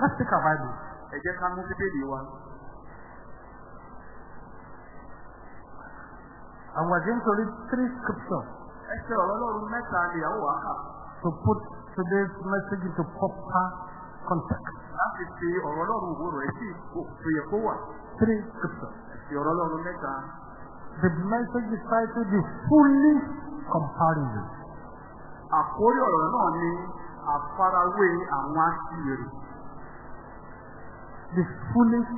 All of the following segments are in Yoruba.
Let's take our Bible. Ẹ jẹ́ ká mú bíbélì wa. And we are going to read three scriptures. Ẹsẹ̀ ọlọ́run mẹ́ta ni àwọn wà kà. To put today's message into proper context. Láti fi ọ̀rọ̀ ọlọ́run wo rẹ̀ sí ipò tó wà. Three scriptures. Ẹsẹ̀ ọ̀rọ̀ ọlọ́run mẹ́ta. The message is titled the foolish comparison. Àkórí ọ̀rọ̀ náà ni àfarawé àwọn aṣèrè the foolish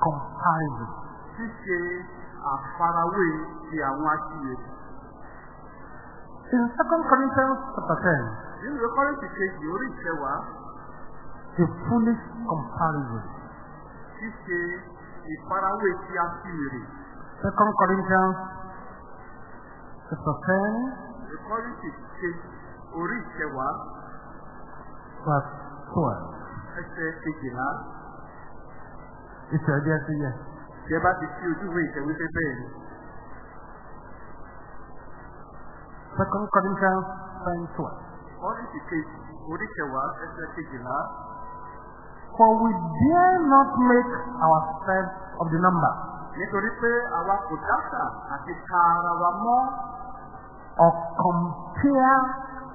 comparison. Ṣíṣe àfarawé ti àwọn aṣíyèsí. In Second Corinthians chapter ten. Nínú ìwé Kọ́rìntì kejì orí ìṣẹ̀wá. The foolish comparison. Ṣíṣe ìfarawé ti aṣíwèrè. Second Corinthians chapter ten. Ìwé Kọ́rìntì kejì orí ìṣẹ̀wá. Verse twelve. Ẹsẹ̀ kejìlá ìṣẹ̀dí ẹsẹ̀ yẹ. Ṣé bá ti fi ojú ìwé ìtẹ̀wé pé bẹ́ẹ̀ ni? Second Corinthians ten twelve. Kọ́rìntì kejì orí kẹwàá ẹsẹ̀ kejìlá. For we dare not make our ourselves of the number. Nítorí pé àwa kò dáṣà àti ka ara wa mọ́. Or compare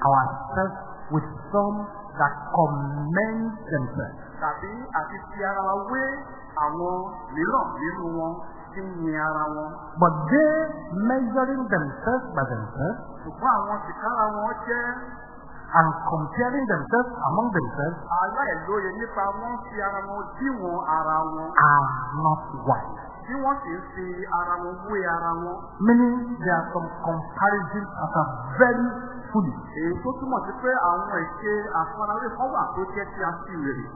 our ourselves with some that commend themselves. Tàbí àti fi ara wa wé àwọn mìíràn nínú wọn tí ń yin ara wọn. But they measuring themselves by themselves. Ṣùgbọ́n àwọn tìkára wọn jẹ́. And comparing themselves among themselves. Aláìlóye nípa wọ́n fi ara wọn díwọ̀n ara wọn. Are not wise. Bí wọ́n sì ń fi ara wọn wé ara wọn. Meaning there are some comparisons that are very foolish. Èyí tó túmọ̀ sí pé àwọn èké àfarawé kan wà tó jẹ́ kí a fi rèrè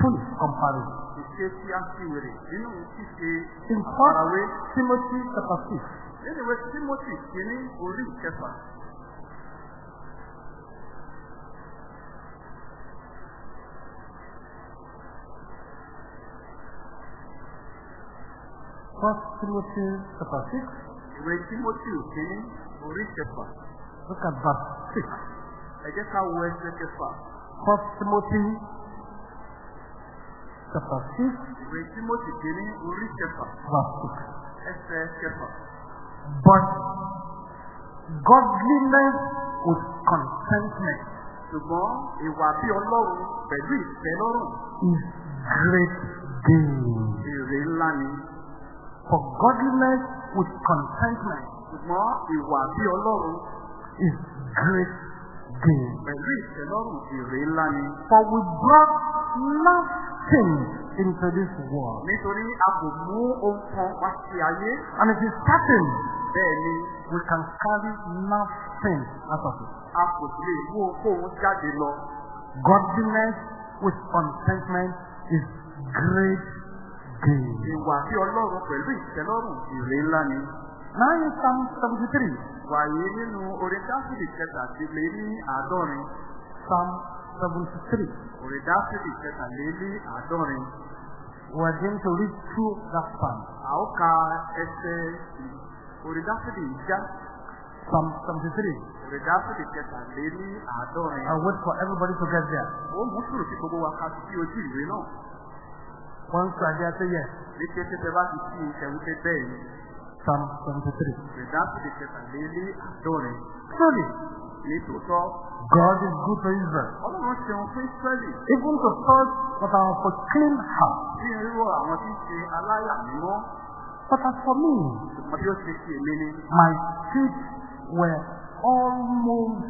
full comparison. Ìṣe tí a In fact, Timothy chapter six. Nínú Timothy kìíní orí ìkẹfà. First Timothy chapter six. Ìwé Timothy kìíní orí ìkẹfà. Look at verse six. Ẹ jẹ́ ká wo ẹsẹ̀ kẹfà. First Timothy chapitre 6. Verse 6. But godliness with contentment. Ṣùgbọ́n ìwà bí Ọlọ́run pẹ̀lú Is great gain. For godliness with contentment. Ṣùgbọ́n ìwà bí Ọlọ́run. Is great gain. Pẹ̀lú ìtẹ́lọ́rùn èrè ńlá ni. For we brought nothing into this world. Nítorí a kò mú ohun kan wá sí ayé. And it is certain. Bẹ́ẹ̀ni. We can carry nothing out of it. A kò lè mú ohun jáde lọ. Godliness with contentment is great gain. Ìwà bí Ọlọ́run pẹ̀lú ìtẹ́lọ́rùn èrè ńlá ni. Now in Psalm 73 wàyí nínú orin dáfídì kẹta ti lé ní àádọ́rin psalm seventy three orin dáfídì kẹta lé ní àádọ́rin. we are going to read through that psalm. a ó ka ẹsẹ̀ orin dáfídì yìí já. psalm seventy three. orin dáfídì kẹta lé ní àádọ́rin. I wait for everybody to get there. ó mú sùúrù sí gbogbo wa ká sí ojú ìwé náà. once I get there. ní kété tẹ bá ti sí ìṣẹ̀wé bẹ́ẹ̀ ni. Psalm 73. Without God is good for Israel. Ọlọ́run ṣeun fún Ísírẹ́lì. Even to thought of our for clean house. But as for me. My feet were almost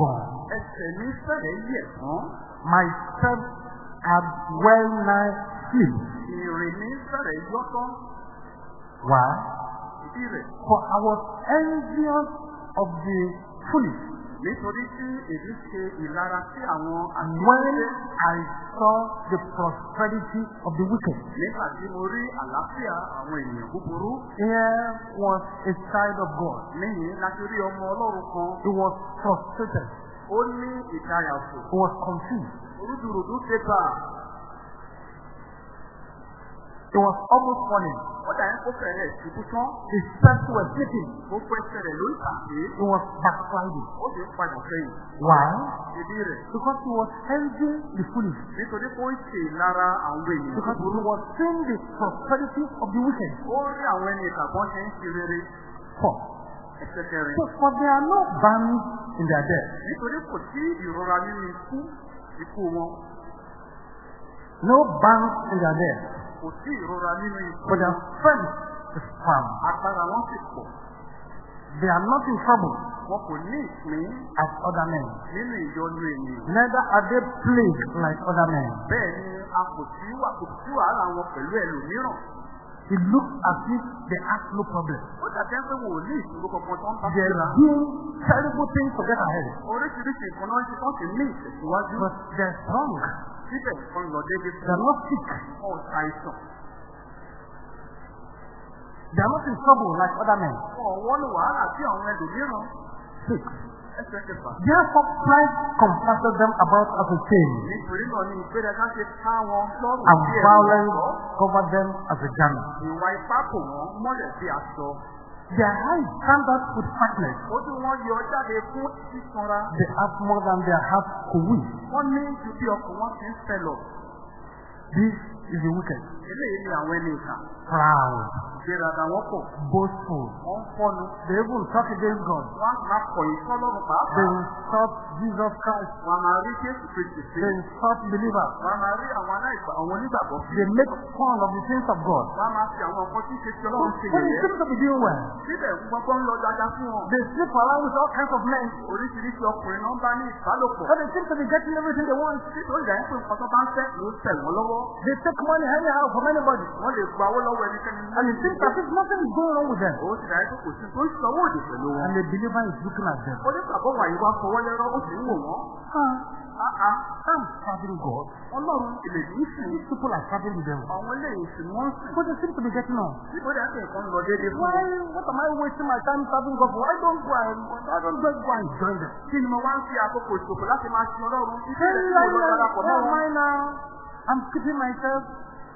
gone. E, my steps had well nigh slipped. Ìrìn mi fẹ́rẹ̀ Why? rẹ̀. For I was envious of the foolish. Nítorí tí èyí ṣe ìlara sí àwọn àṣìṣe. When I saw the prosperity of the wicked. Nígbà tí mo rí àlàáfíà àwọn ènìyàn búburú. Here was a child of God. Níyìn láti rí ọmọ Ọlọ́run kan. He was frustrated. Ó ní ìdáyàfò. He was confused. Orúdurùdú ṣe bá a. It was almost falling. Ó dà ń kó fẹ̀rẹ̀ ṣubú tán. His steps were slipping. Ó pẹ́ sẹ̀rẹ̀ lórí He was backsliding. Ó sì ń padà sẹ́yìn. Why? Because he was envying the foolish. Nítorí pé ó ṣe lára àwọn ènìyàn. Because he was seeing the prosperity of the wicked. Ó rí àwọn ẹni ìkàgbọ́n ṣe ń ṣe rere. Four. So for there are no bands in their death. Nítorí kò sí ìrora nínú ikú ikú wọn. No bands in their death kò sí ìrora nínú ikú. but their strength is firm. agbára wọn sì pọ̀. they are not in trouble. wọn kò ní ìpín. as other men. nínú ìyọnu ènìyàn. neither are they plagued like other men. bẹ́ẹ̀ ni a kò sí wàhálà wọn pẹ̀lú ẹlòmíràn. It looks as if they have no problem. They are doing terrible things to get ahead. But they are strong. Síbẹ̀ kan lọ débi. Diagnostic. Ó ṣàìsàn. They are not in trouble like other men. Ọ̀wọ́ ni wàhálà tí àwọn ẹlòmíràn. Six. Therefore, Christ comforted them about as a chain. And violence covered them as a garment. Their high standards out with Ojú wọn yọ jáde fún sísanra. They have more than their heart could win. Wọ́n ní ju bí ọkàn wọn ti ń fẹ́ lọ. This is the wicked proud. boastful. they will talk against God. they will stop Jesus Christ. they will stop believers. they make fun of the things of God. wọ́n máa fi to be doing well. they sleep around with all kinds of men. but they seem to be getting everything they want. they take money anyhow from anybody. And it seems as if nothing is going on with them. And the believer is looking at them. Onígbàgbọ́ wàyí wá fọwọ́ ah, ah, ah. I'm serving God. Ọlọ́run ilé These people are serving with them. But they seem to be getting on. Why what am I wasting my time serving God for? I don't go and I don't go go and join them. Kí ni mo wá ń fi àkókò ìṣòfò I'm keeping myself.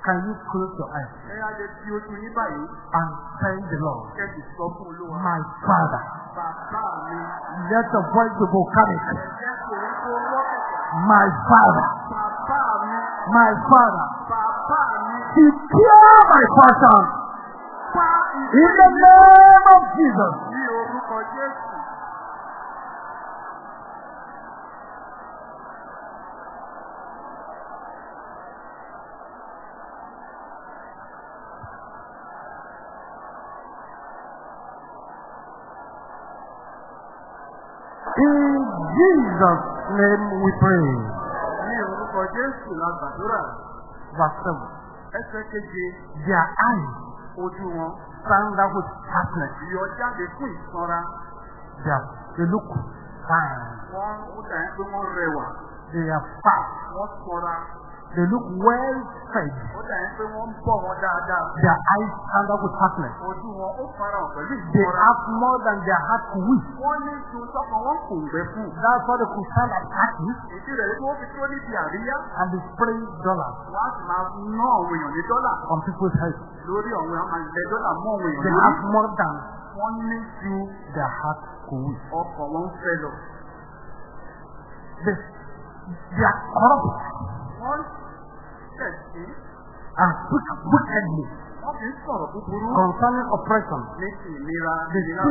Can you close your eyes? And thank the Lord. My father. Let the voice of volcanic. My father. My father. He mi. my portion. In the name of Jesus. Jesus' name we pray. Ní orúkọ Jésù la gbàdúrà. Verse seven. Ẹsẹ̀ keje. Their eyes. Ojú wọn. Sanda with darkness. Ìyọ̀ jáde fún ìsanra. Their they look fine. Wọ́n ó dàn pé They are fat. Wọ́n sanra. They look well strength. Their eyes stand hunger with hardness. They have more than their heart to wish. That's why they could stand at parties and spray dollars on people's heads. They have more than only to their heart to wish. They, they are corrupt and speak wickedly. Wọ́n fi ń sọ̀rọ̀ búburú. Concerning oppression. Ní ìlera ìlera.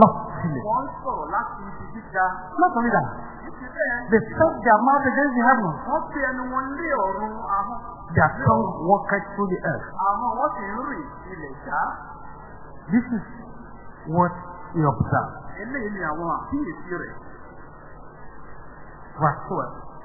Lọ́sílẹ̀. Wọ́n sọ̀rọ̀ láti ibi gíga. Lọ́sọ̀ nígbà. They set their mouth against the heaven. Wọ́n fi ẹnu wọn lé ọ̀run ahọ́n. Their tongue walked through the earth. Àmọ́ wọ́n sì ń rìn ilẹ̀ já. This is what he observed. Eléyìí ni àwọn àkíyèsí rẹ̀. Verse twelve.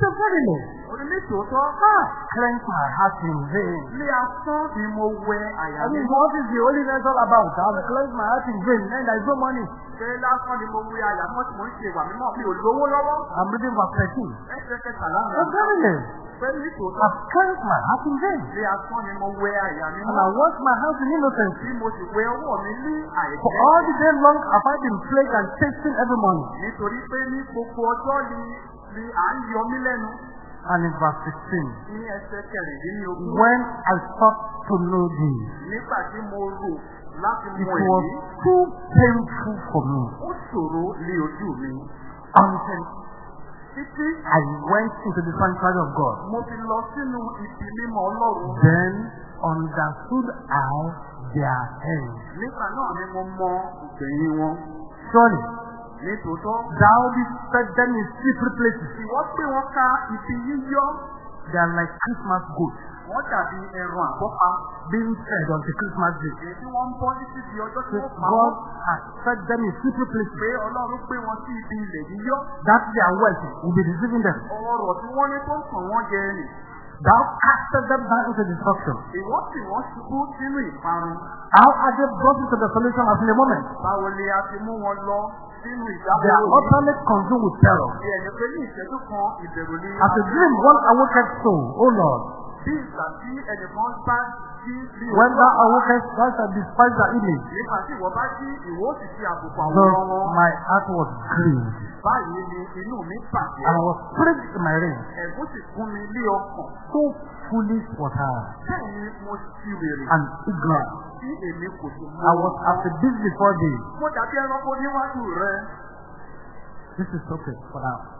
Ṣé ah, bẹ́ẹ̀ ni? Onítòótọ́ cleanse my heart in vain. I mean what is the only result about that? Cleanse my heart in vain and there is no money. Ṣé lásán ni mo wẹ àyà mọ́ tí mo ń ṣe ìwà mímọ́ mi ò lówó lọ́wọ́? I'm reading verse thirteen. Ẹsẹ̀ kẹtàlá mi. Ṣé bẹ́ẹ̀ ni? Pẹ̀lú I cleanse my heart in vain. Ní asán ni mo wẹ àyà mi. And I wash my hands in innocence. Bí mo sì wẹ For all the day long have I been plagued and tasting every morning. Nítorí pé ní gbogbo ọjọ́ ni Ni à ń yọ mí lẹ́nu. And in verse 16. Ní ẹsẹ̀ kẹrìndínlógún. When I sought to know thee. Nígbà tí mo rò láti mọ èyí. It was too painful for me. Ó ṣòro lé ojú mi. Until títí. I went into the sanctuary of God. Mo ti lọ sínú ibi mímọ́ Ọlọ́run. Then understood I their end. Nígbà náà ni mo mọ ìgbẹ̀yìn wọn. Surely ní tòótọ́. Dáúdì fẹ́ dẹ́ni secret places. Ìwọ́n pé wọ́n ká ìfi yíyọ́. They are like Christmas goats. Wọ́n dàbí ẹran àkọ́pá. Being fed on the Christmas day. Èyí wọ́n ń bọ́ títí di ọjọ́ tí wọ́n pa wọ́n. God fẹ́ dẹ́ni secret places. Pé Ọlọ́run pé wọ́n sí ibi ilẹ̀ yíyọ́. That their wealth will be receiving them. Ọ̀rọ̀ tí wọ́n ní tó ń sàn wọ́n jẹ nì. Thou castest them down into destruction. Ìwọ sì wọ́n ṣubú sínú ìparun. How are they brought into the solution as the moment? They are utterly consumed with terror. As a dream, one awakened soul, O oh Lord. When thou awakest, thou shalt despise that image. So my heart was grieved. And I was pricked in my ring. So foolish was I. And ignorant. Tí I was after this before day. This is okay for now.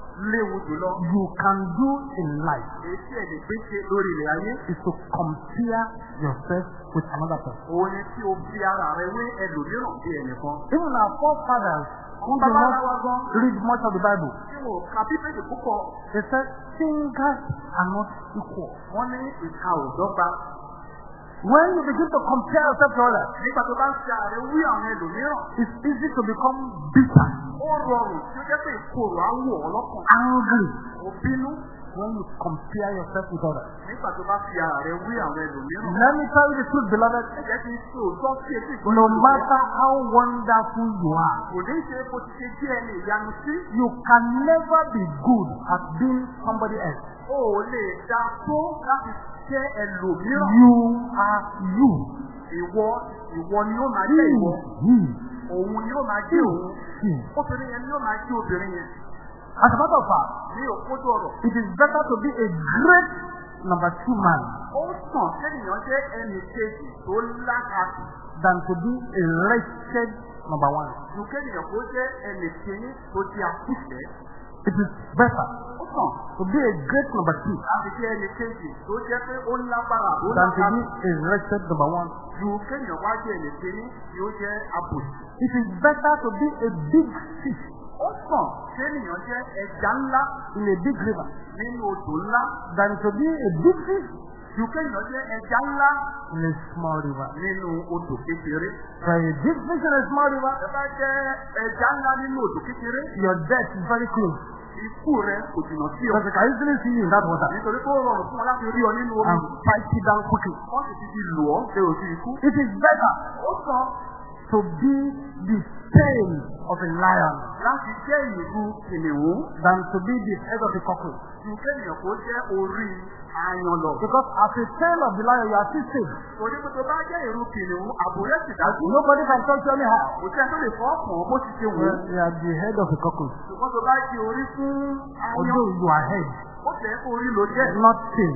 léwu jùlọ. you can do in life. èyí ẹ̀ lè ṣe lórí ilẹ̀ ayé. is to compare yourself with another person. òun ni tí o fi ara rẹ wé ẹlòmíràn bí ẹnìkan. even our forefathers who did not read much of the Bible. They said singers are not equal. Wọ́n ní ìka When you begin to compare yourself to others, nígbà tó bá ń ṣe ààrẹ wí àwọn ẹlòmíràn. It's easy to become bitter. Ó rọrùn tí ó jẹ́ pé ìkorò á wọ̀ ọ́ lọ́kàn. Angry. Ó When you compare yourself with others. Nígbà tó bá fi ààrẹ wí àwọn ẹlòmíràn. Let me tell you the truth, beloved. Ẹ jẹ́ kí n sí etí ìkọ́ni. No matter how wonderful you are. Kò ní ṣe bó ti ṣe jẹ́ ẹni ìyanu sí. You can never be good at being somebody else. O ò lè dá tó láti jẹ́ ẹlòmíràn. You are you. Ìwọ ìwọ ni ó máa jẹ́ ìwọ. Òun ni ó máa jẹ́ òun. Obìnrin yẹn ni ó máa jẹ́ obìnrin yẹn. As a matter of fact, mi ò ọ̀rọ̀. It is better to be a great number two man. Ó sàn kéèyàn jẹ́ ẹnì kejì tó lákàtì. Than to be a wretched number one. Ju kéèyàn kó jẹ́ ẹnì kejì tó di àkúṣẹ́. It is better to be a great number two. Than to be a wretched number one. It is better to be a big fish. Ó sàn kéèyàn jẹ́ ẹja In a big river. Than to be a big fish. Ju kéèyàn jẹ́ ẹja ńlá. In a small river. Nínú odò kékeré. Very big fish in a small river. Ẹ bá jẹ́ ẹja ńlá nínú odò kékeré. Your death is very close. Ikú rẹ̀ kò jìnà sí ọ. Because I easily see you in that water. Nítorí pé ó rọrùn fún wọn láti rí ọ nínú omi. And fight you down quickly. Wọ́n sì ti lù ọ́ ṣe òsì ikú. It is better. Ó sọ. To be the tail of a lion. Láti jẹ́ ìlú kìnìún. Than to be the head of a cockle. Ju kéèyàn kó jẹ́ orí àyàn lọ. because as a tail of the lion you are still safe. torí pé tó bá jẹ́ ìrù kìnìún àbúrẹ́ sì dájú. nobody can touch your anyhow. kò sí ẹni tó lè fọ́ ọ̀pọ̀ bó ti ṣe wù. you are the head of a cockroach. ṣùgbọ́n tó bá di orí fún. although you are head. ó jẹ́ orí ló jẹ́. nothing.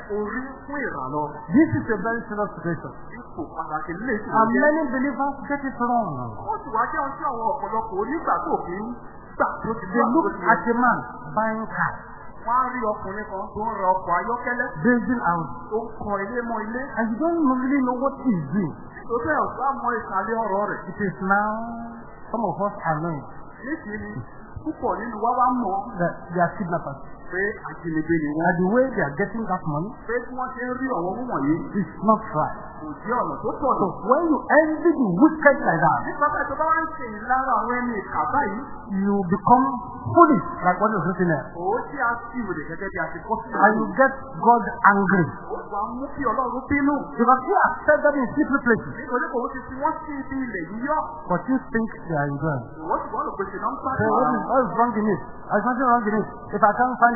orí fún ìrànlọ. This is a very serious situation. Ipò pàtàkì lè ṣe. And many believers get it wrong. Ó sì wá jẹ́ ohun tí àwọn ọ̀pọ̀lọpọ̀ onígbà tó fi ń gbà tó ti gbà tó They look at a man buying car. Wọ́n á rí ọkùnrin kan tó ń ra ọkọ̀ ayọ́kẹ́lẹ́. Building house. Ó kan ilé mọ́ ilé. And you don't really know what he is doing. Nítorí ẹ̀ wá mọ ìsàlẹ̀ ọ̀rọ̀ rẹ̀. It is now some of us are knowing. Níṣìí púpọ̀ nínú wa wá mọ̀. They are kidnappers pé àtìlẹ́gbẹ́ ni wọ́n. the way they are getting that money. pé tí wọ́n ṣe ń rí ọ̀wọ́ mú wọ̀nyí. is not right. kò jẹ́ ọ̀nà tó tọ̀ so when you envy the wicked like that. nípa bẹ́ẹ̀ tó bá wá ń ṣe ìlara àwọn ẹni ìkà báyìí. you become foolish like what you say there. òun tí a sì wòlé gẹ́gẹ́ bí a ti kọ́ sí. and you get God angry. ó wà á mú kí ọlọ́run bínú. because he accept them in secret places. nítorí kò ti fi wọ́n sí ibi ilẹ̀ yíyọ́. but you think they are enjoying. ìwọ́n ti wọ́n lò pé ṣe náà ń pàdé. so what is wrong in it? I is nothing wrong in it. if I can find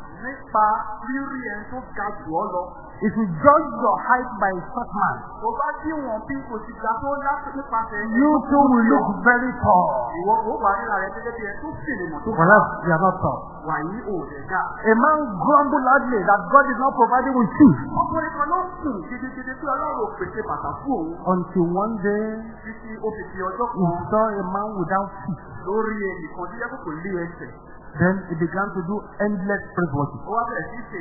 nípa rírí ẹni tó ga jù ọ lọ. If you judge your height by short man. Tó bá dí wọn bí kò ga tó láti nípasẹ̀ You too will look very tall. Ìwọ kò wà nílà rẹ̀ gẹ́gẹ́ bí ẹni tó sì mọ̀ tó. Bọ̀dá you are not tall. Wàyí ò lè dá. A man grumble loudly that God is not providing with shoes. Ọkùnrin kan ló sùn gidigidi pé Ọlọ́run pèsè bàtà òun. Until one day. Títí ó fi ọjọ́ kan. He saw a man without feet. Lórí ẹnìkan tí yẹ́pọ̀ kò lé ẹsẹ̀. Then he began to do endless praise worship. So if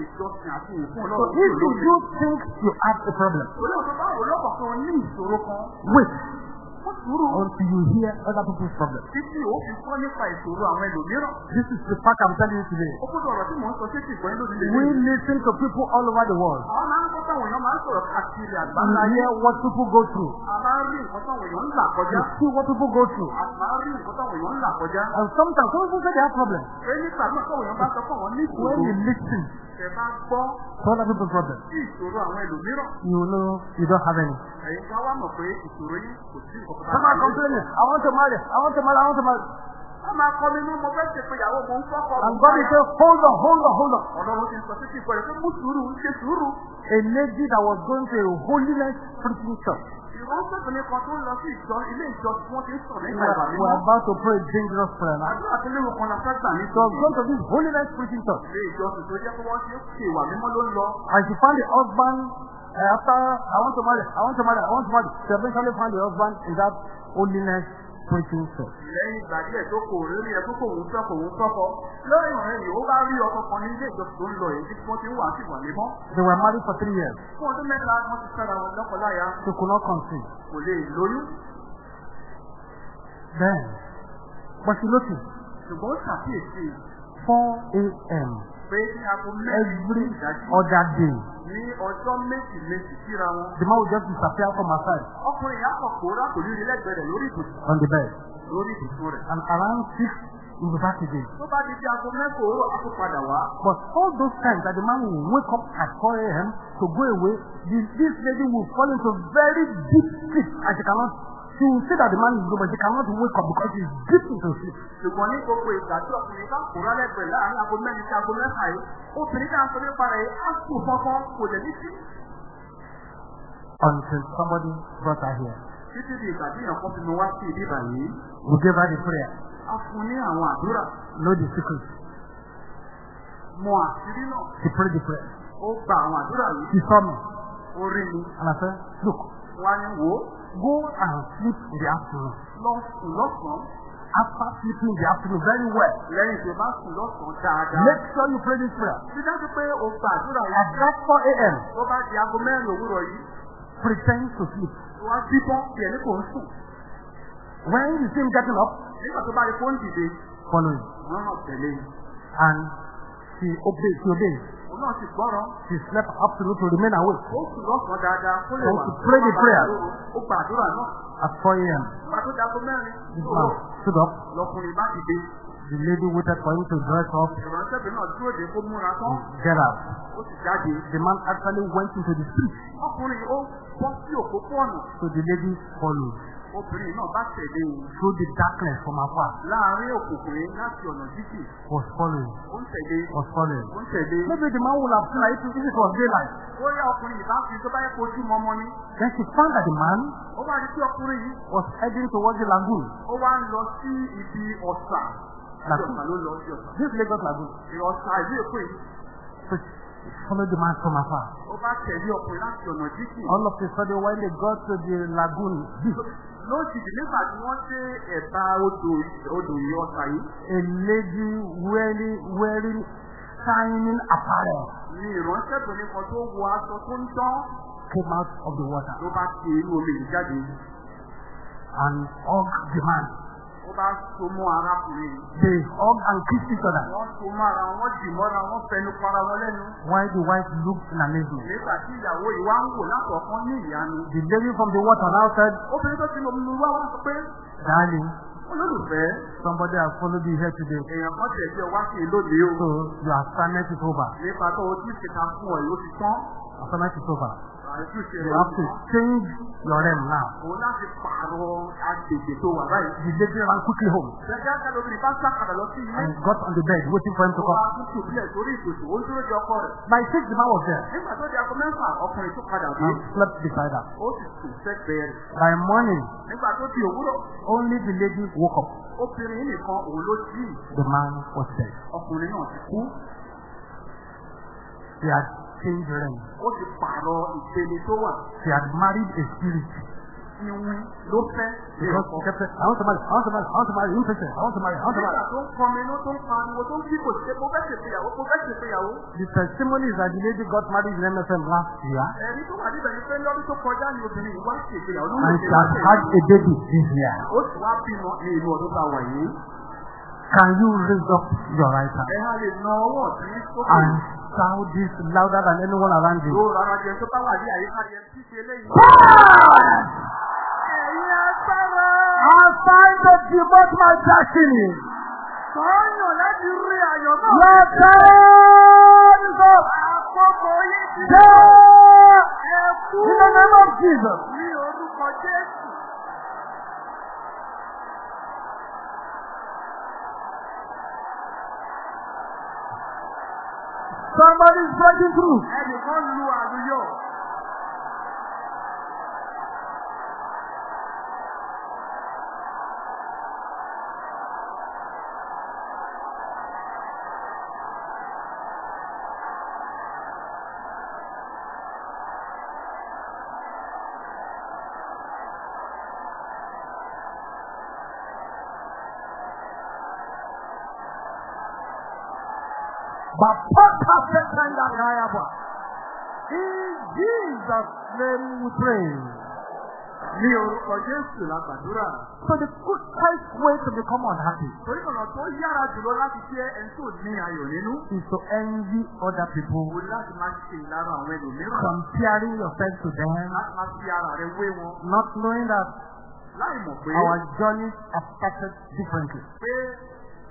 you do think you have a problem. Wait until you hear other people's problems. This is the fact I'm telling you today. We listen to people all over the world. Àwọn And hear what people go through. A You see what people go through. And sometimes some people say they have problems. When you listen ẹ bá gbọ́. Tọ́lá You know you don't have any. Come on, complain. I want to marry. I want to marry. I want to marry. Ọmọ ní mo fẹ́ ṣe pé ìyàwó mo ń fọ́kọ̀. And God is saying, hold on, hold on, hold on. Ọlọ́run ti sọ sí ìfọ̀ rẹ̀ mú sùúrù, ṣe sùúrù. A lady that was going to a holiness preaching church. Ìránṣẹ́bìnrin We are about to pray a dangerous prayer now. So go to this holiness preaching church. As you find the husband After, I want to marry, I want to marry, I want to marry. She eventually found the husband in that holiness preaching church. They were married for three years. They could not conceive. Then, but she noticed. Ṣùgbọ́n ó ṣàkíyèsí. 4 a.m every other day. The man will just disappear from my side. Ọkùnrin yà kọ̀ kóra kò ní ilé-ẹgbẹ́ rẹ̀ lórí On the bed. Lórí ìbùsùn And around six in the back again. But all those times that the man will wake up at 4 a.m. to go away, this lady will fall into very deep sleep and she cannot She will say that the man is good, but she cannot wake up because she is deep into sleep. Ṣùgbọ́n ní gbogbo ìgbà tí ọkùnrin bá kóra lẹ́gbẹ̀ẹ́ láàrin aago mẹ́rin sí aago mẹ́fà yìí, obìnrin náà sọ nípa rẹ̀ á sùn fọ́fọ́ kò lè ní sí. Until somebody brought her here. Títí di ìgbà tí ìyànkọ́ fi mi wá sí ibi báyìí. We gave her the prayer. A fún ní àwọn àdúrà. Know the secret. Mọ àṣírí náà. She prayed the prayer. Ó gba àwọn àdúrà yìí. She saw me. Ó rí mi. And I said, look. Wá ní wo. Go and sleep in the afternoon. Lọ sùn lọ́sàn-án. After sleeping in the afternoon very well. Lẹ́yìn tí o bá sùn lọ́sàn dáadáa. Make sure you pray this prayer. Ṣé dájú pé o gbàdúrà yìí? At just four a.m. Tó bá di aago mẹ́rin òwúrọ̀ yìí. Pretend to sleep. Wá bíbọ́ tiẹ̀ ní kò ń sùn. When you see him getting up. Nígbà tó bá rí fóònù dìde. Following, him. Wọ́n hàn tẹ̀lé. And he obeys. He obeys náà ti gbọ́rọ̀. She slept absolutely. remain awake. Ó sùn lọ́sàn-án dáadáa kó lè wà. So she prayed the prayer. Ó gbàdúrà náà. At four a.m. Nígbà tó dago mẹ́rin. This man stood up. Lọkùnrin bá dìde. The lady waited for him to dress up. Ìránṣẹ́bìnrin náà dúró de kó múra tán. Get up. Ó ti jáde. The man actually went into the street. Ọkùnrin ó bọ́ sí òpópó So the lady followed obìnrin náà bá tẹ̀lé o. E. through the darkness from afar. láàárín òkùnkùn yìí láti ọ̀nà jíjìn. was following. ó ń tẹ̀lé. E. was following. ó ń tẹ̀lé. E. maybe the man would have seen her if it was daylight. ó yá ọkùnrin yìí bá fi tó bá yẹ kó mọ́mọ́ ni. then she found that the man. ó wá rí pé ọkùnrin yìí. was heading towards the lagoon. ó wá ń lọ sí ibi ọ̀sà. lagoon this Lagos lagoon. ìrọ̀sà ìlú Èkó yìí follow the man from afar. Ó bá tẹ̀lé ọkùnrin láti ọ̀nà jíjìn. All of a sudden when they got to the lagoon deep. Lójijì nígbà tí wọ́n dé ẹ̀bá odò odò yìí ọ̀sà yìí. A lady wearing wearing shining apparel. Ní ìránṣẹ́ tó ní kan tó wọ aṣọ tó Came out of the water. Ló bá ti irú omi yìí And hugged the man ó bá so mọ́ arákùnrin. they hug and kiss each other. wọ́n so mọ́ ara wọn dì mọ́ra wọn fẹnu para wọn lẹ́nu. why the wife looks in amazement. nígbà tí ìyàwó ìwà ń wò látọ̀kan ní ìyanu. the lady from the water now said. obìnrin tó ti lọ mú wá wá sọ pé. darling. olólùfẹ́. somebody has followed you here today. èèyàn kan tẹ̀ sí ọ sí i lónìí o. so you are standing it over. nípa tó o ti ṣèkà fún ọ yóò ti tán. assignment is over. You have to change your name now. O láti pààrọ̀ agbègbè The lady ran quickly home. Ṣẹ́já ká And got on the bed waiting for him to come. My sixth man was there. Nígbà And slept beside her. By morning. Only the lady woke up. Obìnrin nìkan òun ló jí. The man was dead. Ọkùnrin náà He had Change changed realm. Ó ti pààrọ̀ ìpele tó wà. She had married a spirit. Iwin ló fẹ́. Because she kept saying, I want to marry, I want to marry, I want to marry, you fẹ́ I want to marry, I want to marry. Nígbà tó ń kọmi inú tó ń pariwo tó ń bí kò ṣe, mo fẹ́ ṣe ìyàwó, mo fẹ́ ṣe ìyàwó. The testimony is that the lady got married in MSM last year. Ẹ̀rí tó wà níbẹ̀ ni pé lọ́dún tó kọjá ni obìnrin yìí wá ṣe ìyàwó. And she has had a baby this year. Ó sì wá bímọ ní ìlú ọdún tá a Can you raise up your right hand? Ẹ sound this louder than anyone around you. Yóò I find the bá ah! devote my destiny. Sọ́yìn láti rí ayọ̀ náà. Your time is up. Àkókò In the name of Jesus. Somebody is breaking through. Ẹnìkan lu àlùyọ. Atenda kaya Bwana. In Jesus' name we pray. Ní So the good first way to become unhappy. Torí ọ̀nà tó yára jùlọ láti ṣe ẹni tó ní ayọ̀ nínú. Is to envy other people. O láti máa Comparing yourself to them. Not knowing that. Our journeys are affected differently.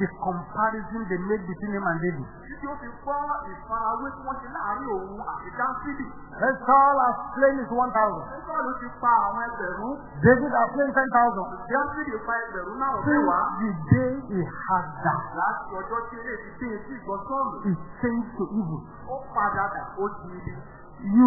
the comparison they made between him and David. Títí ó fi gbọ́ ìfarawé tí wọ́n ṣe láàárín òun àti Dáńsídì. Esau has slain his one thousand. Esau ló ti pa àwọn ẹgbẹ̀rún. David has slain ten thousand. Dáńsídì pa ẹgbẹ̀rún náà mẹ́wàá. Since the day he had that. Láti ọjọ́ tí eré ti dé etí ìgbọ́sọ́ọ̀lù. He changed to evil. Ó padà dà ó di ibi. You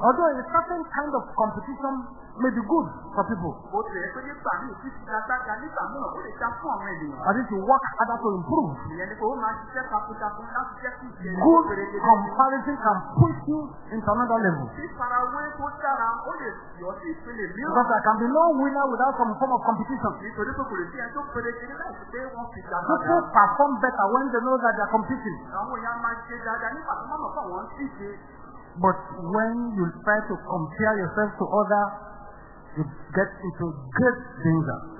Although a certain kind of competition may be good for people. Bó tilẹ̀ pé nígbà míì tí ti agbára nígbà náà ó lè dá fún àwọn ènìyàn. That is to work harder to improve. Ìyẹn ni pé ó máa ṣiṣẹ́ takuntakun láti jẹ́ kí ìṣẹ̀lẹ̀ ó péré lé. Good comparison can push you into another level. Fífarawé tó dára ó lè yọ sí ìpele mìíràn. Because there can be no winner without some form of competition. Nítorí pé kò sí ẹni tó péré kiri láti pé wọ́n fi dàgbà. People perform better when they know that they are competing. Àwọn But when you try to compare yourself to others, you get into great danger.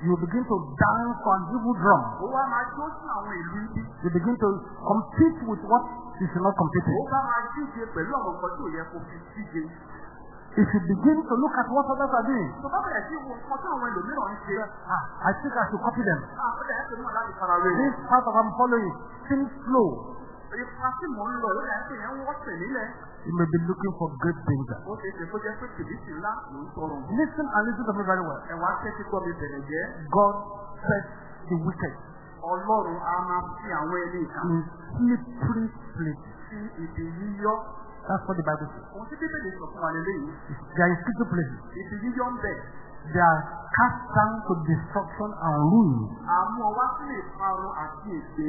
you begin to dance on evil drum. You begin to compete with what you should not compete with. If you begin to look at what others are doing, ah, I think I should copy them. Ah, This path that I'm following seems slow. You may be looking for great danger. Ó ṣe ṣe kó jẹ́ pé tìbítì ńlá ló ń Listen and listen to me very well. Ẹ̀wà tẹ́tí gbọ́ God set the wicked. Ọlọ́run a máa fi àwọn ẹni ìka. In slippery place. Sí ibi yíyọ́. That's what the Bible says. Ohun tí Bíbélì sọ fún wa lélẹ́ There is slippery place. Ibi yíyọ́ ń bẹ̀. They are cast down to destruction and ruin. Àmú ọwá sílè parun àti èké.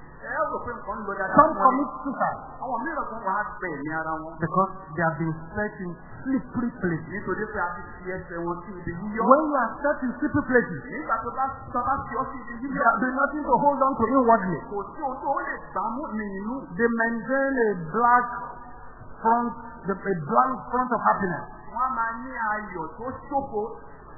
Some commit suicide. Because they have been set in slippery places. When you are set in slippery places, there will be nothing to hold on to inwardly. They maintain a black front, a blank front of happiness.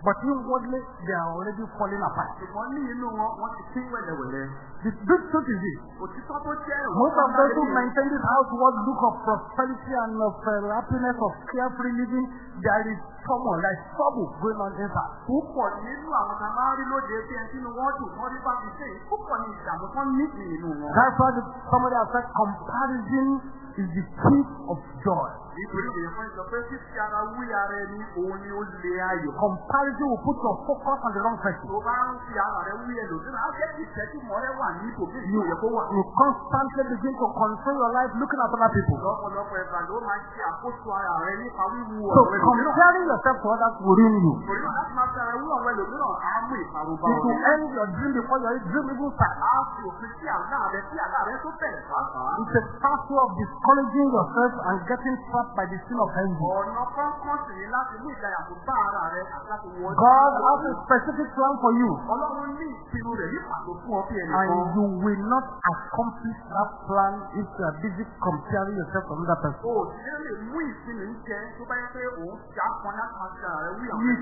But inwardly, they are already falling apart. Ṣùgbọ́n ní inú wọn, wọ́n ti pín wẹ̀lẹ̀wẹ̀lẹ̀. The truth truth is this. Most of those who maintain this outward look of prosperity and of uh, happiness of carefree living, there is someone like trouble going on inside. Púpọ̀ nínú àwọn tá a máa rí lóde tí ẹni nínú wọn dùn wọ́n rí bá fi ṣe púpọ̀ ní ìdààmú kan ní ìnínú wọn. That's why somebody has said comparison is the thief of joy. Nítorí ìwé fún ìsọ pé fífi ara wí ara ẹni òun ni ó lè ayò. Comparison will put your focus on the wrong person. Tó bá ń fi ara rẹ wí ẹlò nínú akẹ́kọ̀ọ́ ìtẹ́jú mọ́rẹ́ wà ní tòbí ìyẹ̀wò kó wà. You constantly begin to control your life looking at other people. Lọ́pọ̀lọpọ̀ ẹ̀fà ló máa ń ṣe àkóso ara rẹ nípa wíwu ọ̀rọ̀ ẹ̀lò. So comparing yourself to others will ruin you. Torí náà láti máa fẹ́ra wí ọ̀rọ̀ ẹ̀lò á mú ìparun bá ọ. end your dream before your dream even start. A not by the sin of envy. God has a specific plan for you. And you will not accomplish that plan if you are busy comparing yourself to another person. You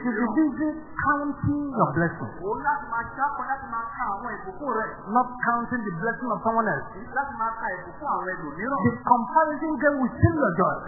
should be busy counting your blessings. Not counting the blessing of someone else. The comparison game will steal your joy.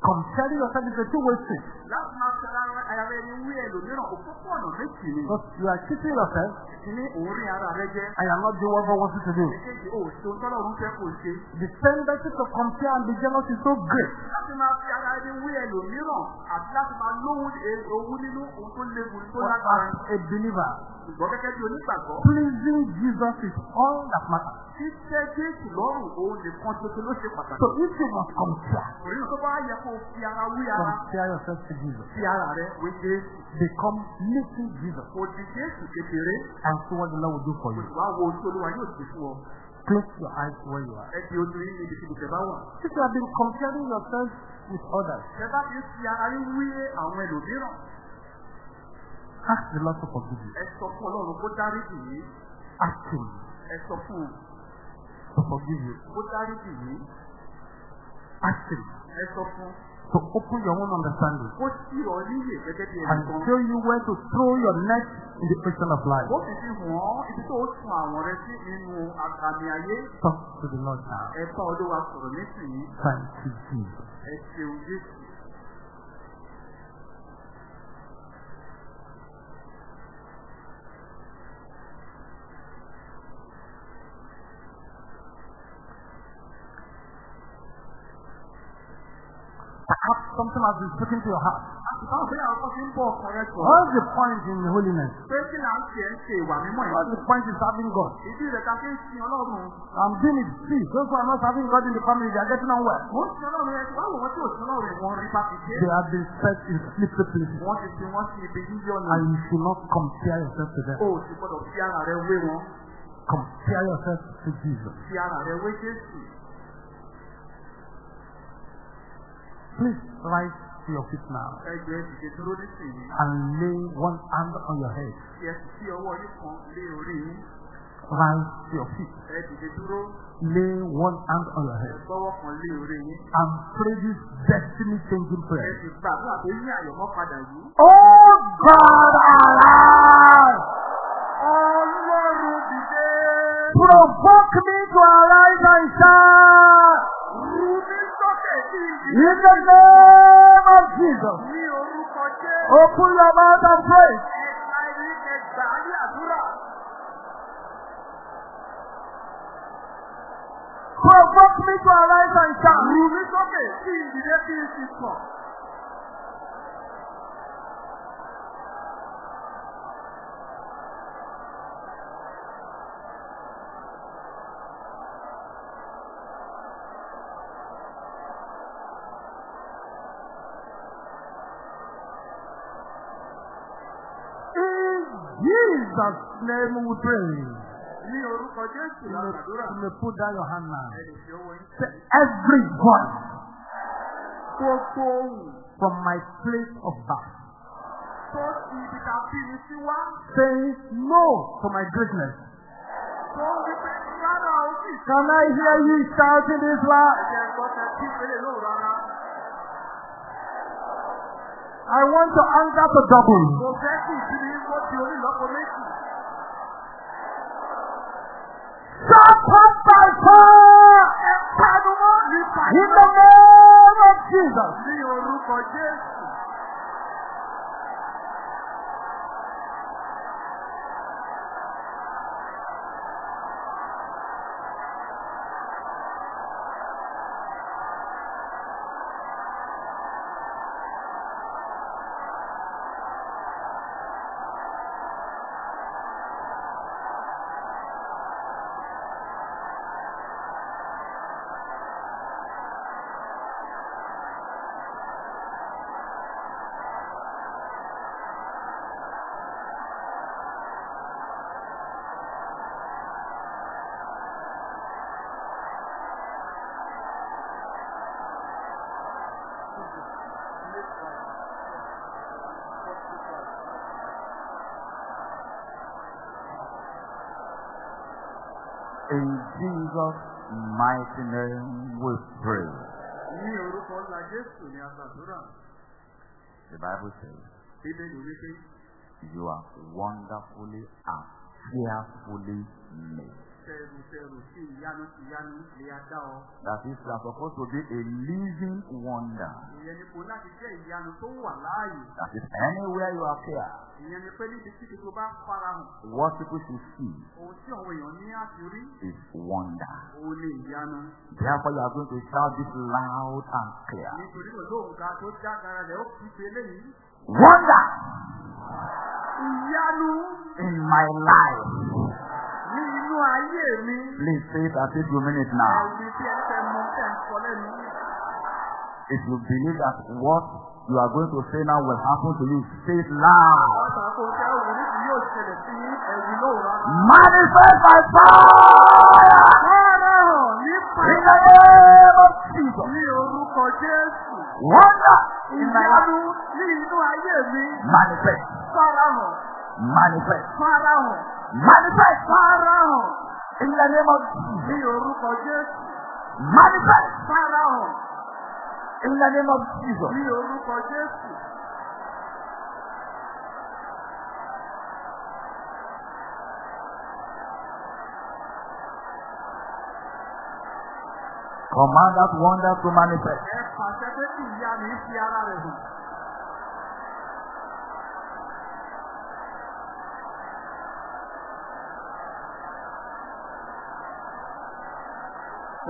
Comparing yourself is a two-way street. Láti máa ṣe ara ara ẹni wí ẹlòmíràn òpópónà méjì ni. Because you are cheating yourself. Ìkíní òun rí ara rẹ jẹ́. I am not doing what God wants you to do. Èkejì o ṣeun tọ́lọ̀ ń fẹ́ kò ṣe. The tendency to compare and be jealous so great. Láti máa fi ara ẹni wí ẹlòmíràn àti láti máa lóhun owó nínú ohun tó léwu tó lágbára. As a believer. Ìgbọ́ gẹ́gẹ́ bí onígbàgbọ́. Pleasing Jesus is all that matters. Iṣẹ́ lọ́rùn òun nìkan tuntun ló ṣe pàtàkì. So if you must compare, Òyìn tó bá yẹ kó fi ara wí ara. Compare yourself to Jesus. Fi ara rẹ̀ wé Jésù. Become little Jesus. Kò di kékeré. And see what the Lord will do for you. Wàá wo ojú Olúwa yóò ṣe fún ọ. Close your eyes where you are. Ẹ di ojú yín níbi tí kò tẹ̀ bá wà. If you have been comparing yourself with others. Ṣé bá fi fi ara wí àwọn ẹlòmíràn? Ask the Lord to forgive you. Ẹ sọ fún Ọlọ́run kó dárí jì Ask him. Ẹ sọ fún un to forgive you. Ó dáríjì yìí. Ask him. Ẹ sọ fún. To open your own understanding. Ó sì ọ̀ níyè gẹ́gẹ́ bí ẹ̀sán. And show you where to throw your net in the question of life. Ó sì fi wọ́n ibi tó sun àwọn rẹ sí nínú àmì ayé. Talk to the Lord now. Ẹ bá olúwa sọ̀rọ̀ nísìnyí. Thank you, Jesus. Ẹ ṣeun Jésù. perhaps something has been spoken to your heart. What is the point in holiness? What is the point in serving God? I'm doing it. See, those who are not serving God in the family, they are getting on well. They have been set in sleepy places. And you should not compare yourself to them. Compare yourself to Jesus. Please rise to your feet now. Ẹgbẹ́ ìdíje dúró nísìnyí. And lay one hand on your head. Yẹ kí ọwọ́ yìí kan lé orí yín. Rise to your feet. Ẹ dìde dúró. Lay one hand on your head. Bọ́wọ́ kan lé And pray this destiny changing prayer. Oh God arise! Provoke me to arise and shine. In the name of Jesus. Open your mouth and pray. Provoke me to arise and shout. Jesus' You may put down your hand now. every voice. Gbogbo From my place of birth. Saying no to my greatness. Can I hear you shouting this loud? I want your anger to double. Mo fẹ́ kí ìsinmi ó di onílọ́pọ̀ méjì. Shut up by fire! Ẹ pariwo In the name of Jesus. Ní orúkọ Jésù. wonderfully and fearfully made. That is, you are supposed to be a living wonder. That is, anywhere you appear, what people should see is wonder. Therefore, you are going to shout this loud and clear wonder ìyanu in my life. Ní ayé mi. Please say it at eight minutes now. If you believe that what you are going to say now will happen to you, say it loud. Manifest by power. Bẹ́ẹ̀ náà nípa. Ní ayé orúkọ Jésù. Wọ́ndà. Ìyanu ní inú ayé mi. Manifest. Farahàn. Manifest. Farahàn. Manifest. Farahàn. In the name of Jesus. Ní orúkọ Jésù. Manifest. Farahàn. In the name of Jesus. Ní orúkọ Jésù. Command that wonder to manifest.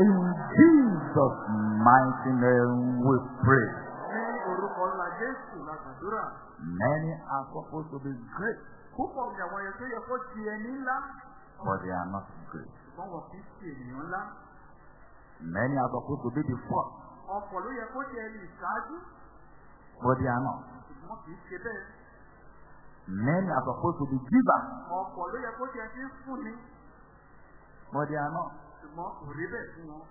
In Jesus' mighty name we pray. Many are supposed to be great. But they are not great. Many are supposed to be the first. Ọ̀pọ̀ ló yẹ kó jẹ ẹni ìṣáájú. But they are not. Ìgbọ́n kì í ṣe bẹ́ẹ̀. Many are supposed to be givers. Ọ̀pọ̀ ló yẹ kó jẹ ẹni fúnni. But they are not. Ṣùgbọ́n kò rí bẹ́ẹ̀ fún wọn.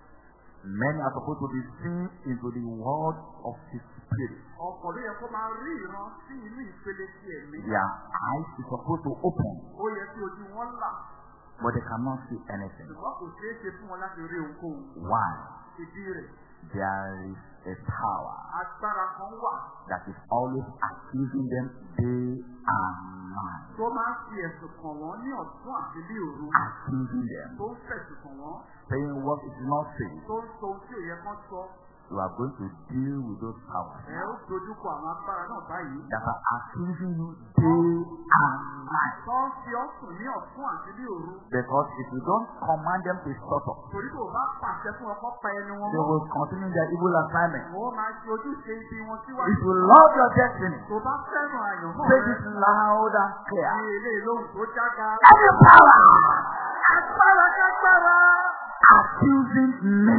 Many are supposed to be seen into the world of the spirit. Ọ̀pọ̀ ló yẹ kó máa rí ìran sí inú ìpele ti ẹ̀mí. Their eyes is supposed to open. Ó yẹ kí ojú wọn là. But they cannot see anything. Why? There is a power that is always accusing them day and night. Accusing them. Saying what is not said you are going to deal with those powers. That are accusing you day and night. Because if you don't command them to stop up. They will continue their evil assignment. Wọ́n máa If you love your destiny. Say this loud and clear. Ní Every power. Accusing me.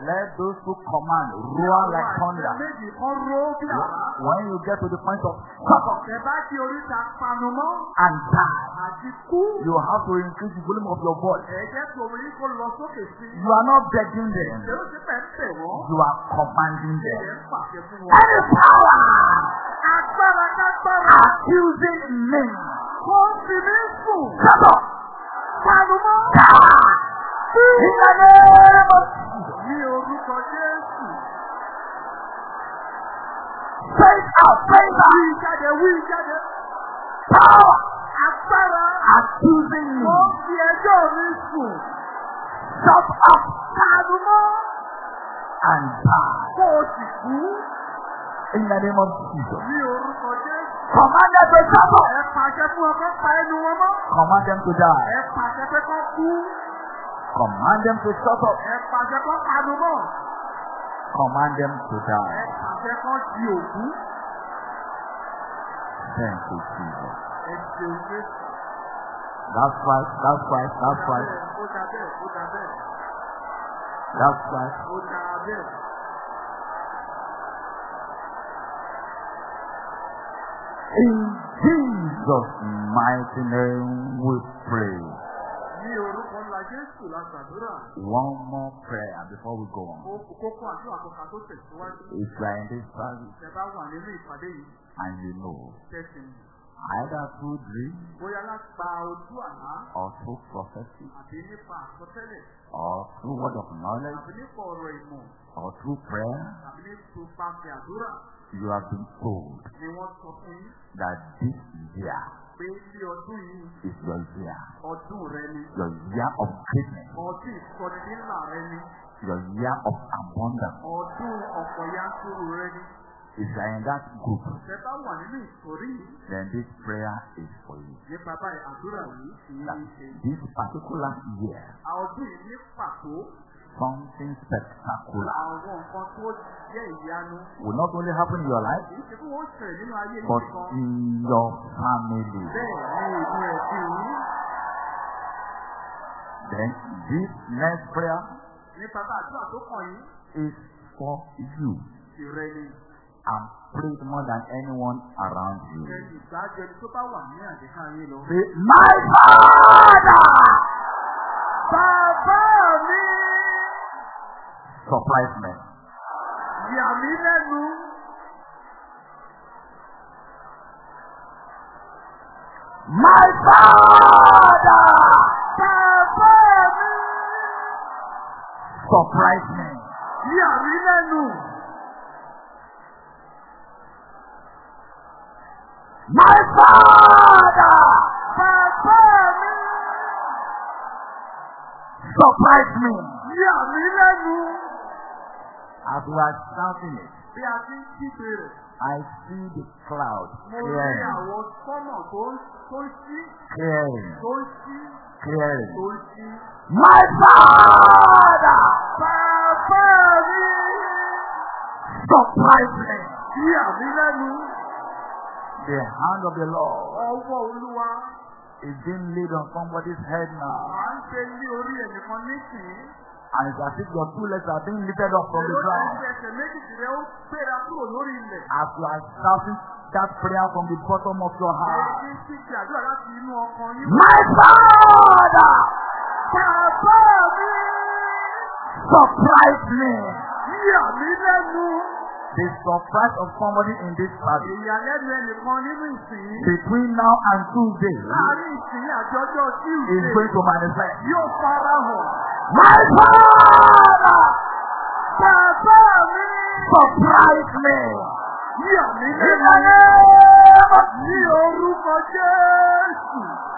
Let those who command roar like thunder. When you get to the point of stop. and die, you have to increase the volume of your voice. You are not begging them. You are commanding them. Any power accusing me. Come on. Nígbà náà ní orúkọ Jésù. Faith out, faith out. Wí jáde, wí jáde. Power. Agbára. Accusing me. Ó fi ẹjọ́ mi sùn. Shut up. Tààdù mọ́. And die. In the name of Jesus. Ní orúkọ Jésù. Command them to travel. Ẹ to die. Command them to shut up. Ẹ pàṣẹ kọ́ pàdùn bọ̀. Command them to die. Ẹ pàṣẹ kọ́ di òkú. Thank you, Jesus. Ẹ ṣe òkú. That's right, that's right, that's right. Ó dà bẹ́ẹ̀, ó dà bẹ́ẹ̀. That's right. Ó dà bẹ́ẹ̀. In Jesus' mighty name we pray. One more prayer before we go on. Kókó àdúrà kọ̀ọ̀kan tó If you are in this service. And you know. Tẹ̀sìn. Either through dream. Or through prophecy. Or through word of knowledge. Or through prayer. You have been told. That this year pé bí ọdún yìí. is your year. ọdún rẹ ni. your year of greatness. ọdún ìsọdínlá rẹ ni. your year of abundance. ọdún ọ̀pọ̀ yanturu rẹ ni. If you are in that group, then this prayer is for you. That this particular year, something spectacular will not only happen in your life, but in your family. Then this next prayer is for you. I'm prayed more than anyone around you. Say, my father! Bàbá me surprise me. My father. Bàbá mi. Surprise me. My father. Bàbá mi. Surprise me. Yàmí As we are shouting it, I see the cloud clearing. Mo rí àwọn sọ́mọ̀ tó ń tó Clearing. Clearing. My father! Bàbá mi! Surprise me! Bí àmì The hand of the Lord. Ọwọ́ Olúwa. Is being laid on somebody's head now. À ń ṣe ní orí ẹnìkan nísìnyí. And it's as if your two legs are being lifted up from the ground. As you are shouting that prayer from the bottom of your heart. My Father! Surprise me! The surprise of somebody in this party. Between now and Tuesday is going to manifest. My father, Baba mi, surprise me. Yà mí lé. Ní orúkọ Jésù.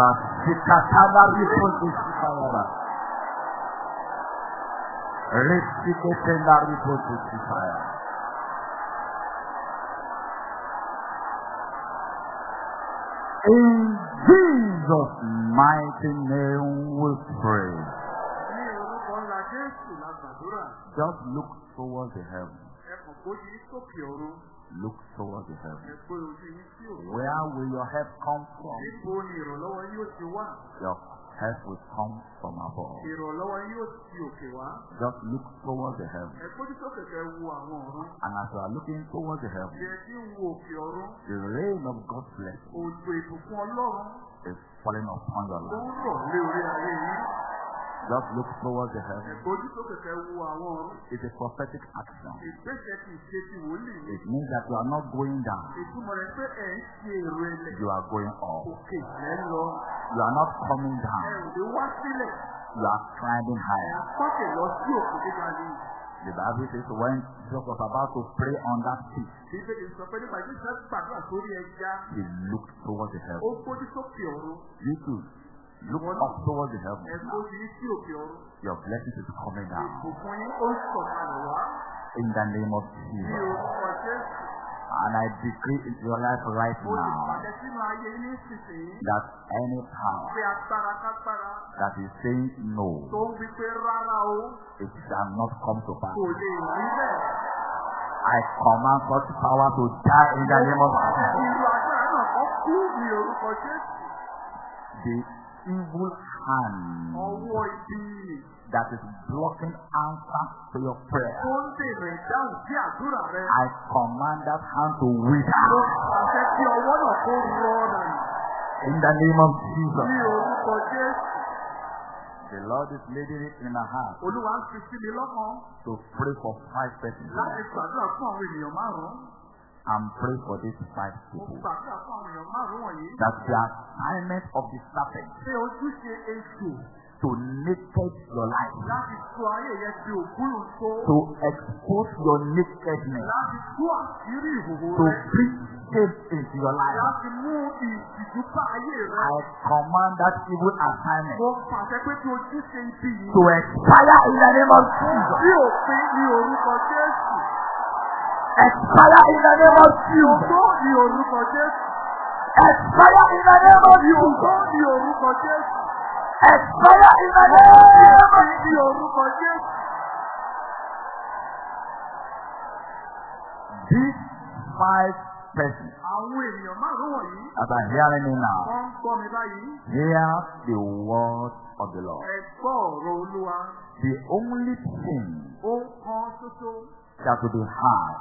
Lord. In Jesus' mighty name we pray. Just look towards the heaven. Look towards the heaven. Where Where will your help come from? Your help will come from above. Just look towards the heaven. And as you are looking towards the heaven. The rain of God's blessing. Is falling upon your life. Just look towards the heaven. Ojú sókè fẹ́ wo àwọn ọ̀run. It's a prophetic action. It means that you are not going down. You are going up. You are not coming down. You are climbing higher. The Bible says when Jesus was about to pray on that sea, he looked towards the heaven. You too, Look up towards the heaven. Your blessing is coming down. In the name of Jesus. And I decree in your life right now that any power that is saying no, it shall not come to pass. I command such power to die in the name of Jesus. The evil hand that is blocking answer to your prayer. I command that hand to wither. In the name of Jesus. The Lord is leading it in a heart to pray for five persons and pray for these five people. That the assignment of the serpent to naked your life. To expose your nakedness. To bring shame into your life. I command that evil assignment to expire in the name of Jesus. Expire in the name of Jesus. Ògo ni orúkọ Expire in the name of Jesus. Ògo ni orúkọ Expire in the name of Jesus. Ògo ni orúkọ This five persons. Àwọn ènìyàn márùn-ún wọ̀nyí. As I hear me now. Hear the word of the Lord. The only thing that will be heard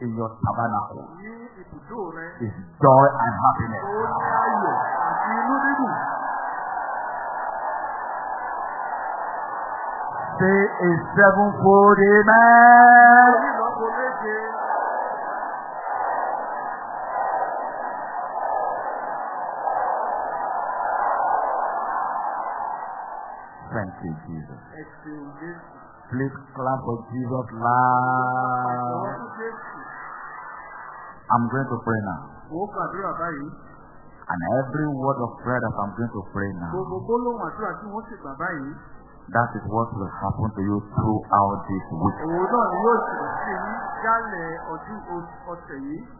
in your tabernacle is joy and happiness. Say a sevenfold amen. Thank you, Jesus. Please clap for Jesus loud. I'm going to pray now. And every word of prayer that I'm going to pray now. That is what will happen to you throughout this week.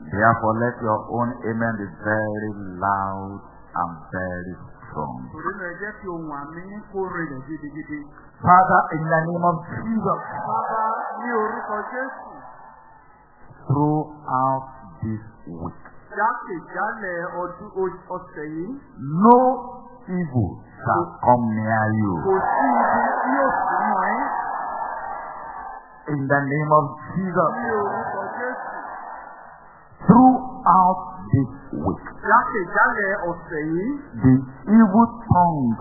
Therefore, let your own amen be very loud and very strong. Father, in the name of Jesus, throughout this week, no evil shall come near you. In the name of Jesus out this week. Láti ìjálẹ̀ ọ̀sẹ̀ yìí. The evil tongue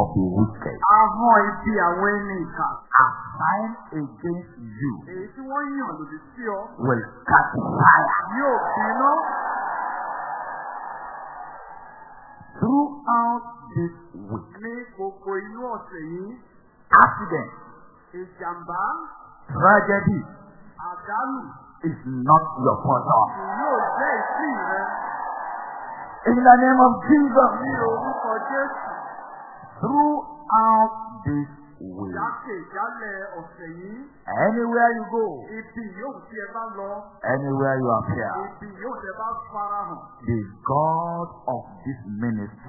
of the wicked. Àwọn ibi àwọn ẹni ìka. Assigned against you. Èyí tí wọ́n yàn lòdì sí ọ. Will cut fire. Yóò bínú. Throughout this week. Ní gbogbo inú ọ̀sẹ̀ yìí. Accident. Ìjàmbá. Tragedy. Àdánù is not your portion. In the name of Jesus. Throughout this week. Anywhere you go. Anywhere you appear. The God of this ministry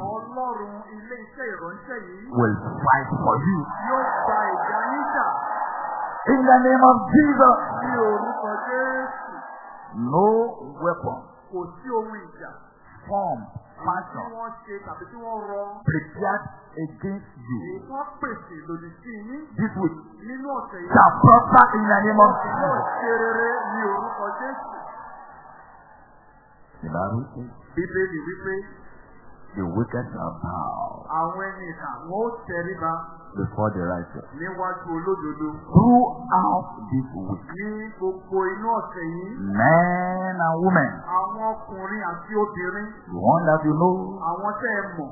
will fight for you. In the name of Jesus. No weapon. Form fashion. Prepared against you. This week. Shall prosper in the name of Jesus. Bíbélì wípé. The wicked shall bow. Àwọn ẹni ìkà wọ́n ó tẹríba. Before the righteous. Níwájú olódodo. Throughout this week. Ní gbogbo inú ọ̀sẹ̀ yìí. Men and women. Àwọn ọkùnrin àti obìnrin. The one that you know. Àwọn tẹ́ ẹ mọ̀.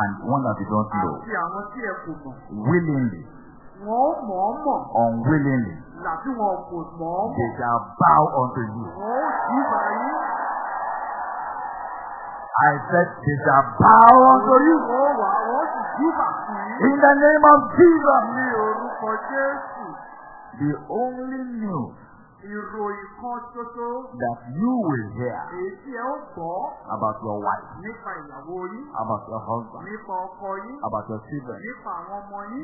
And one that you don't know. Àti àwọn tí ẹ kò mọ̀. Willingly. Wọ́n mọ̀ ọ́ mọ̀. Unwillingly. Làbí wọn kò mọ̀ ọ́ mọ̀. They shall bow unto you. Wọ́n ó sì bá I said they shall bow unto you. In the name of Jesus. The only news ìròyìn kan ṣoṣo. that you will hear. about your wife. about your husband. about your children.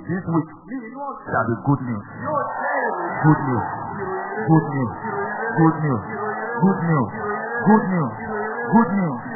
this week. ní inú ọ̀sẹ̀. shall be good news. yóò jẹ́ good news. good news. good news. good news. good news. good news. good news.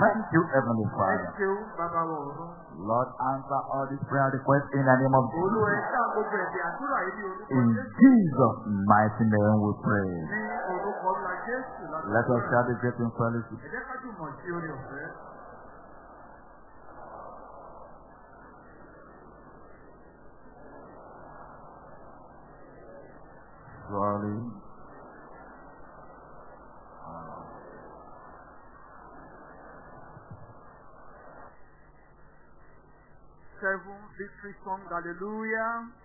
Thank you, Heavenly Father. Thank you, Baba Lord, answer all these prayer requests in the name of Jesus. In Jesus' mighty name we pray. Let us share the great in fellowship. Surely. 7, victory song, hallelujah.